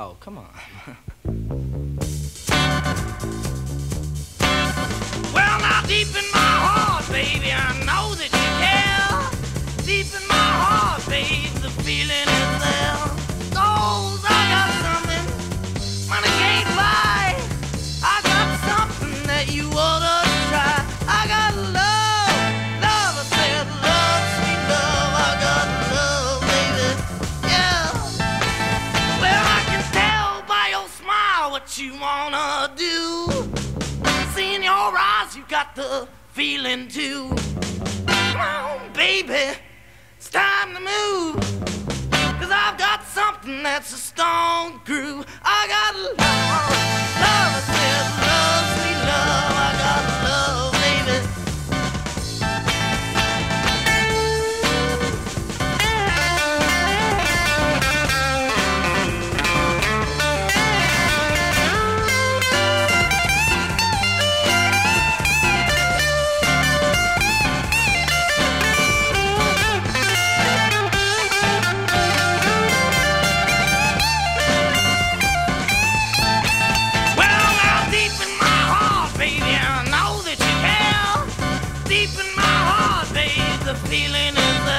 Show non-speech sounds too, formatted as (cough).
Oh, come on. (laughs) Well, now deep in my heart, baby, I know that you care. Deep in my heart, the feeling is there. I got something money can't buy. I got something that you wanna do. See in your eyes, you got the feeling too. Come on, baby, it's time to move. Cause I've got something that's a stone groove. deep in my heart, babe, the feeling is there.